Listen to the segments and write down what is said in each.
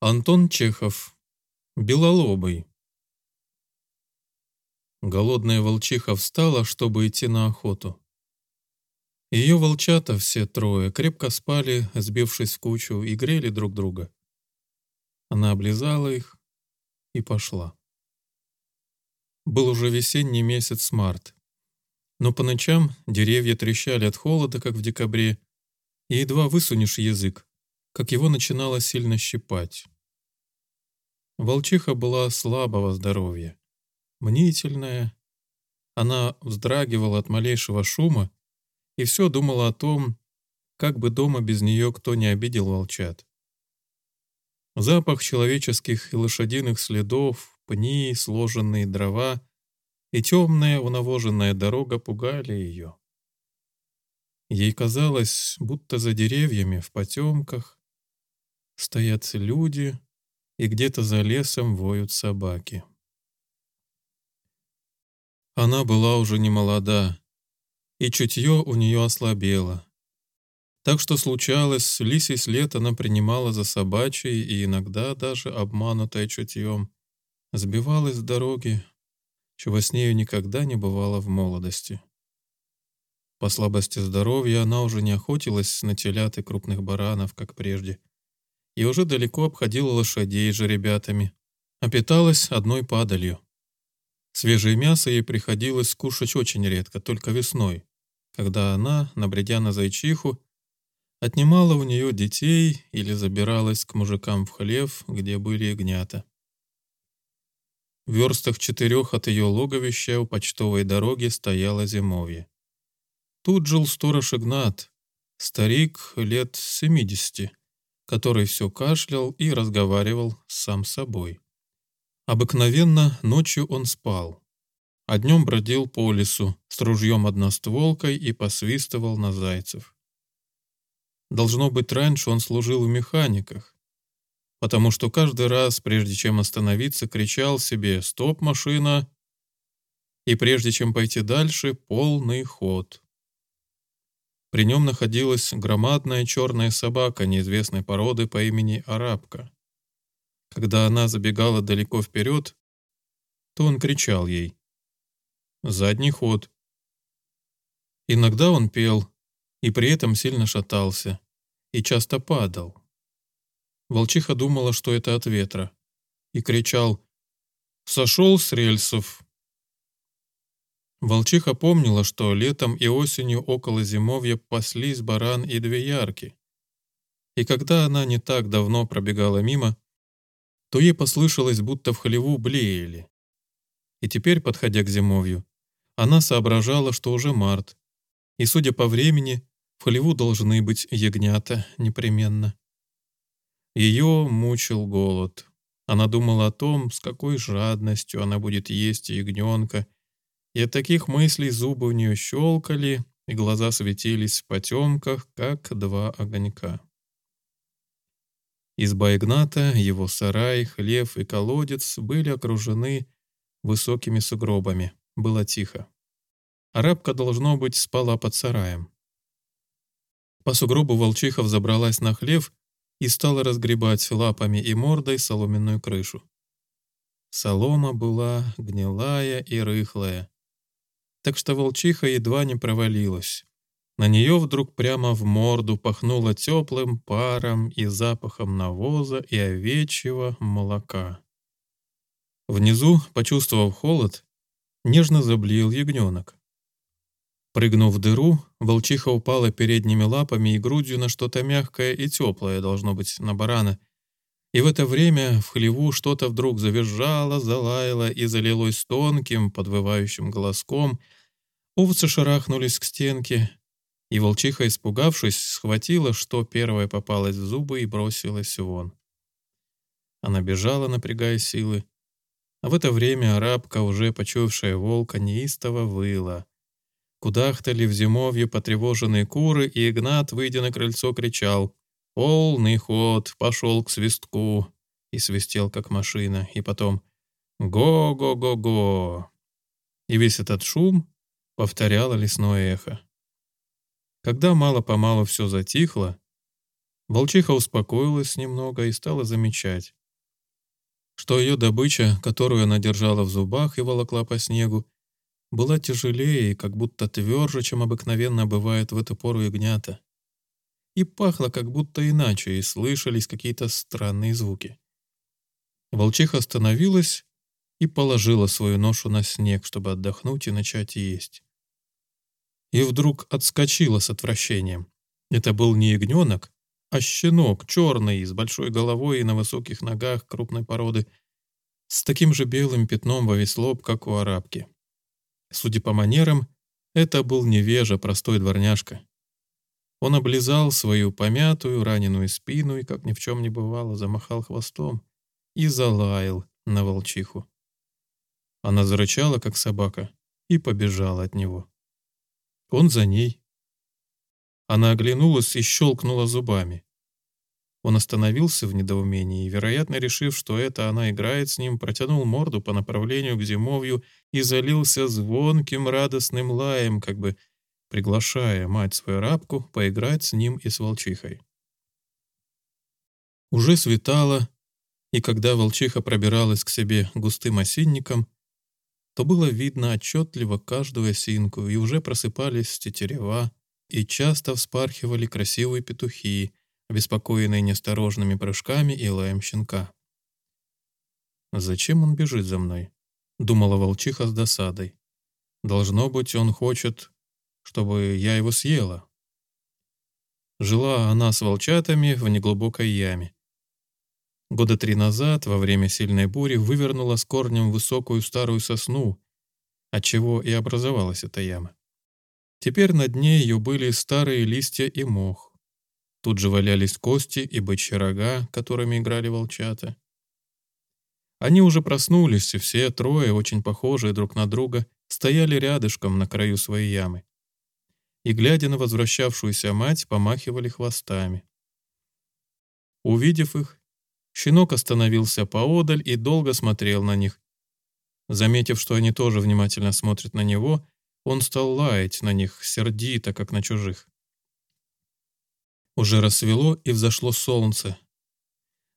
Антон Чехов. Белолобый. Голодная волчиха встала, чтобы идти на охоту. Ее волчата, все трое, крепко спали, сбившись в кучу, и грели друг друга. Она облизала их и пошла. Был уже весенний месяц март. Но по ночам деревья трещали от холода, как в декабре, и едва высунешь язык, как его начинало сильно щипать. Волчиха была слабого здоровья, мнительная. Она вздрагивала от малейшего шума и все думала о том, как бы дома без нее кто не обидел волчат. Запах человеческих и лошадиных следов, пни, сложенные дрова и темная унавоженная дорога пугали ее. Ей казалось, будто за деревьями в потемках стоят люди, и где-то за лесом воют собаки. Она была уже не молода, и чутье у нее ослабело. Так что случалось, лисий след она принимала за собачий и иногда даже обманутая чутьем, сбивалась с дороги, чего с нею никогда не бывало в молодости. По слабости здоровья она уже не охотилась на телят и крупных баранов, как прежде, и уже далеко обходила лошадей же ребятами, а питалась одной падалью. Свежее мясо ей приходилось кушать очень редко, только весной, когда она, набредя на зайчиху, отнимала у нее детей или забиралась к мужикам в хлев, где были ягнята. В верстах четырех от ее логовища у почтовой дороги стояло зимовье. Тут жил сторож Игнат, старик лет семидесяти, который все кашлял и разговаривал сам с собой. Обыкновенно ночью он спал, а днем бродил по лесу с ружьем одностволкой и посвистывал на зайцев. Должно быть, раньше он служил в механиках, потому что каждый раз, прежде чем остановиться, кричал себе «Стоп, машина!» и прежде чем пойти дальше, полный ход. При нем находилась громадная черная собака неизвестной породы по имени Арабка. Когда она забегала далеко вперед, то он кричал ей «Задний ход». Иногда он пел, и при этом сильно шатался, и часто падал. Волчиха думала, что это от ветра, и кричал «Сошел с рельсов!» Волчиха помнила, что летом и осенью около зимовья паслись баран и две ярки. И когда она не так давно пробегала мимо, то ей послышалось, будто в хлеву блеяли. И теперь, подходя к зимовью, она соображала, что уже март, и, судя по времени, в хлеву должны быть ягнята непременно. Ее мучил голод. Она думала о том, с какой жадностью она будет есть ягненка, и от таких мыслей зубы у нее щелкали, и глаза светились в потемках, как два огонька. Изба Игната, его сарай, хлев и колодец были окружены высокими сугробами. Было тихо. Арабка, должно быть, спала под сараем. По сугробу волчиха взобралась на хлев и стала разгребать лапами и мордой соломенную крышу. Солома была гнилая и рыхлая так что волчиха едва не провалилась. На нее вдруг прямо в морду пахнуло теплым паром и запахом навоза и овечьего молока. Внизу, почувствовав холод, нежно заблеял ягненок. Прыгнув в дыру, волчиха упала передними лапами и грудью на что-то мягкое и теплое, должно быть, на барана. И в это время в хлеву что-то вдруг завизжало, залаяло и залилось тонким, подвывающим голоском — Овцы шарахнулись к стенке, и волчиха, испугавшись, схватила, что первое попалось в зубы и бросилась вон. Она бежала, напрягая силы, а в это время арабка, уже почуявшая волка, неистово выла. Кудахтали в зимовье потревоженные куры, и Игнат, выйдя на крыльцо, кричал «Полный ход! Пошел к свистку!» и свистел, как машина, и потом «Го-го-го-го!» И весь этот шум повторяло лесное эхо. Когда мало-помалу все затихло, Волчиха успокоилась немного и стала замечать, что ее добыча, которую она держала в зубах и волокла по снегу, была тяжелее и как будто тверже, чем обыкновенно бывает в эту пору ягнята. И пахло как будто иначе, и слышались какие-то странные звуки. Волчиха остановилась и положила свою ношу на снег, чтобы отдохнуть и начать есть. И вдруг отскочила с отвращением. Это был не ягненок, а щенок, черный, с большой головой и на высоких ногах крупной породы, с таким же белым пятном во весь лоб, как у арабки. Судя по манерам, это был невежа, простой дворняжка. Он облизал свою помятую, раненую спину и, как ни в чем не бывало, замахал хвостом и залаял на волчиху. Она зарычала, как собака, и побежала от него. Он за ней. Она оглянулась и щелкнула зубами. Он остановился в недоумении вероятно, решив, что это она играет с ним, протянул морду по направлению к зимовью и залился звонким радостным лаем, как бы приглашая мать свою рабку поиграть с ним и с волчихой. Уже светало, и когда волчиха пробиралась к себе густым осинником, то было видно отчетливо каждую осинку, и уже просыпались тетерева, и часто вспархивали красивые петухи, обеспокоенный неосторожными прыжками и лаем щенка. «Зачем он бежит за мной?» — думала волчиха с досадой. «Должно быть, он хочет, чтобы я его съела». Жила она с волчатами в неглубокой яме. Года три назад, во время сильной бури, вывернула с корнем высокую старую сосну, отчего и образовалась эта яма. Теперь на дне ее были старые листья и мох. Тут же валялись кости и бычьи рога, которыми играли волчата. Они уже проснулись, и все трое, очень похожие друг на друга, стояли рядышком на краю своей ямы. И, глядя на возвращавшуюся мать, помахивали хвостами. Увидев их, щенок остановился поодаль и долго смотрел на них. Заметив, что они тоже внимательно смотрят на него, он стал лаять на них, сердито, как на чужих. Уже рассвело и взошло солнце.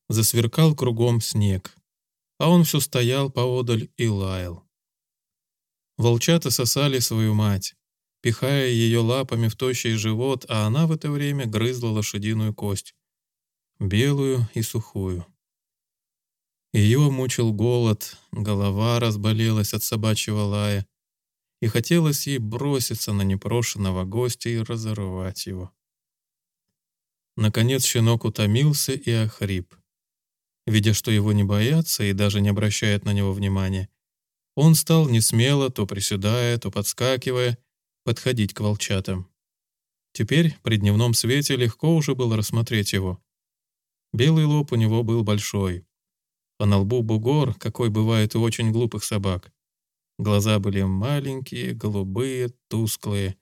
Засверкал кругом снег, а он все стоял поодаль и лаял. Волчата сосали свою мать, пихая ее лапами в тощий живот, а она в это время грызла лошадиную кость, белую и сухую. Ее мучил голод, голова разболелась от собачьего лая, и хотелось ей броситься на непрошенного гостя и разорвать его. Наконец щенок утомился и охрип. Видя, что его не боятся и даже не обращают на него внимания, он стал несмело, то приседая, то подскакивая, подходить к волчатам. Теперь при дневном свете легко уже было рассмотреть его. Белый лоб у него был большой, а на лбу бугор, какой бывает у очень глупых собак. Глаза были маленькие, голубые, тусклые,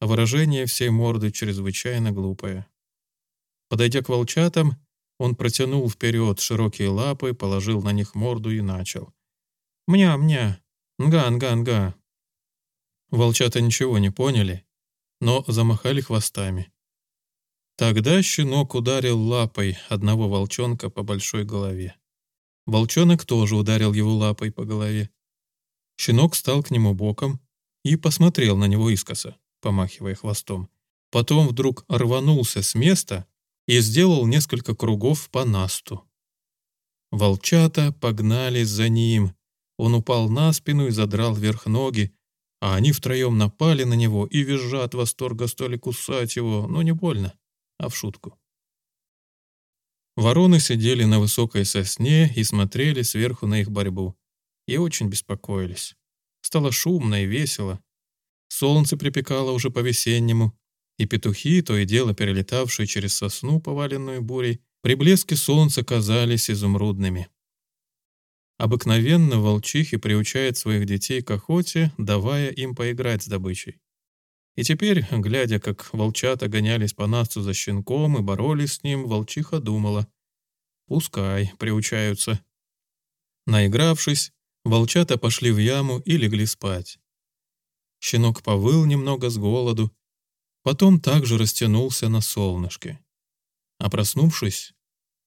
а выражение всей морды чрезвычайно глупое. Подойдя к волчатам, он протянул вперед широкие лапы, положил на них морду и начал. «Мня-мня! Нга-нга-нга!» Волчата ничего не поняли, но замахали хвостами. Тогда щенок ударил лапой одного волчонка по большой голове. Волчонок тоже ударил его лапой по голове. Щенок стал к нему боком и посмотрел на него искоса, помахивая хвостом. Потом вдруг рванулся с места и сделал несколько кругов по насту. Волчата погнались за ним. Он упал на спину и задрал вверх ноги, а они втроем напали на него и визжа от восторга стали кусать его, но не больно, а в шутку. Вороны сидели на высокой сосне и смотрели сверху на их борьбу. И очень беспокоились. Стало шумно и весело. Солнце припекало уже по-весеннему, и петухи, то и дело перелетавшие через сосну, поваленную бурей, при блеске солнца казались изумрудными. Обыкновенно волчихи приучает своих детей к охоте, давая им поиграть с добычей. И теперь, глядя, как волчата гонялись по насту за щенком и боролись с ним, волчиха думала, «Пускай приучаются». Наигравшись, волчата пошли в яму и легли спать. Щенок повыл немного с голоду, Потом также растянулся на солнышке. а проснувшись,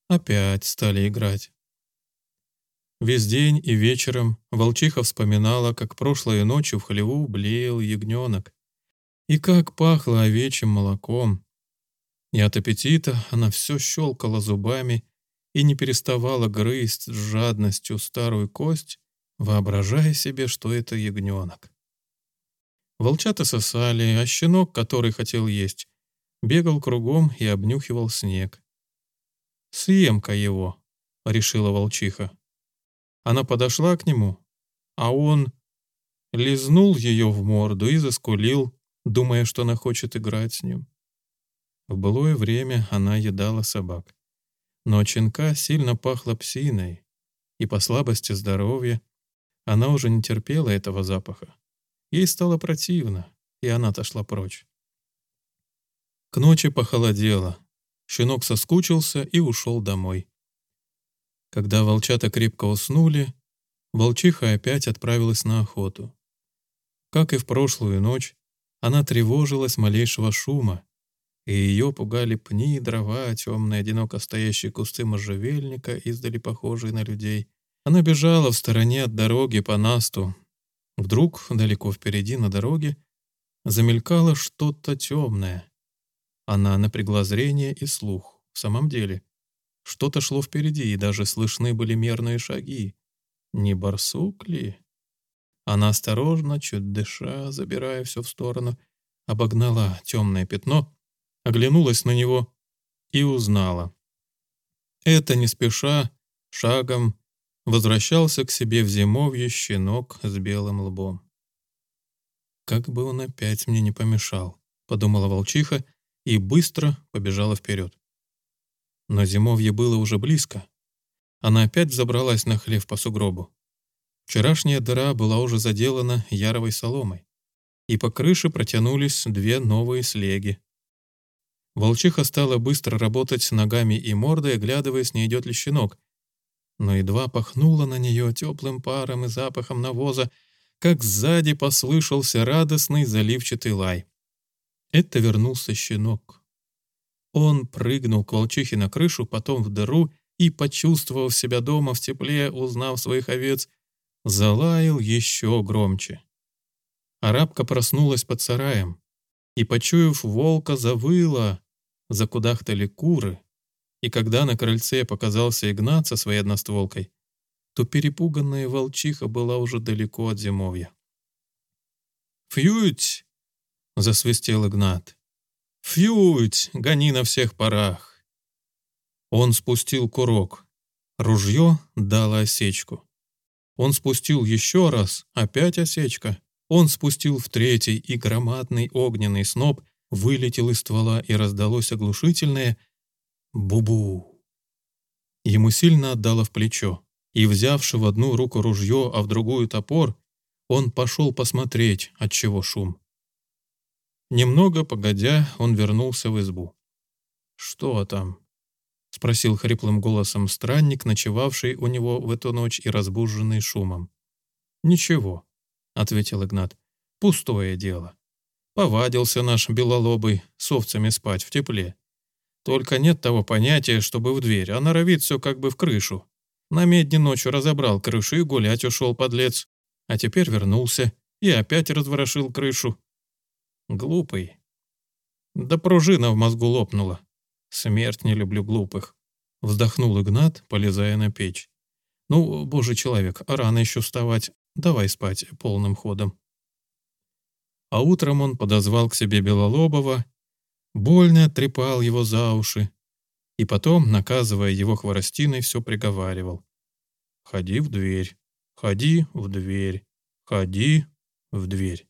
опять стали играть. Весь день и вечером волчиха вспоминала, как прошлой ночью в хлеву блеял ягненок, и как пахло овечьим молоком. И от аппетита она все щелкала зубами и не переставала грызть с жадностью старую кость, воображая себе, что это ягненок. Волчата сосали, а щенок, который хотел есть, бегал кругом и обнюхивал снег. «Съем-ка его», — решила волчиха. Она подошла к нему, а он лизнул ее в морду и заскулил, думая, что она хочет играть с ним. В былое время она едала собак. Но от сильно пахло псиной, и по слабости здоровья она уже не терпела этого запаха. Ей стало противно, и она отошла прочь. К ночи похолодело. Щенок соскучился и ушел домой. Когда волчата крепко уснули, волчиха опять отправилась на охоту. Как и в прошлую ночь, она тревожилась малейшего шума, и ее пугали пни, дрова, темные одиноко стоящие кусты можжевельника, издали похожие на людей. Она бежала в стороне от дороги по насту. Вдруг, далеко впереди на дороге, замелькало что-то темное. Она напрягла зрение и слух. В самом деле, что-то шло впереди, и даже слышны были мерные шаги. Не барсук ли? Она осторожно, чуть дыша, забирая все в сторону, обогнала темное пятно, оглянулась на него и узнала. Это не спеша, шагом, возвращался к себе в зимовье щенок с белым лбом. «Как бы он опять мне не помешал», — подумала волчиха и быстро побежала вперед. Но зимовье было уже близко. Она опять забралась на хлев по сугробу. Вчерашняя дыра была уже заделана яровой соломой, и по крыше протянулись две новые слеги. Волчиха стала быстро работать ногами и мордой, оглядываясь, не идет ли щенок. Но едва пахнула на нее теплым паром и запахом навоза, как сзади послышался радостный заливчатый лай. Это вернулся щенок. Он прыгнул к волчихе на крышу, потом в дыру и, почувствовав себя дома в тепле, узнав своих овец, залаял еще громче. Арабка проснулась под сараем и, почуяв волка, завыла, закудахтали куры, и когда на крыльце показался Игнат со своей одностволкой, то перепуганная волчиха была уже далеко от зимовья. «Фьють!» — засвистел Игнат. «Фьють, гони на всех парах!» Он спустил курок. Ружье дало осечку. Он спустил еще раз, опять осечка. Он спустил в третий, и громадный огненный сноп вылетел из ствола, и раздалось оглушительное «бу-бу». Ему сильно отдало в плечо, и, взявши в одну руку ружье, а в другую топор, он пошел посмотреть, от чего шум. Немного погодя, он вернулся в избу. «Что там?» — спросил хриплым голосом странник, ночевавший у него в эту ночь и разбуженный шумом. «Ничего», — ответил Игнат. «Пустое дело. Повадился наш белолобый с овцами спать в тепле. Только нет того понятия, чтобы в дверь, а норовит все как бы в крышу. На медне ночью разобрал крышу и гулять ушел подлец, а теперь вернулся и опять разворошил крышу. Глупый. Да пружина в мозгу лопнула. Смерть не люблю глупых. Вздохнул Игнат, полезая на печь. Ну, божий человек, рано еще вставать. Давай спать полным ходом. А утром он подозвал к себе Белолобова, больно трепал его за уши и потом, наказывая его хворостиной, все приговаривал. «Ходи в дверь, ходи в дверь, ходи в дверь».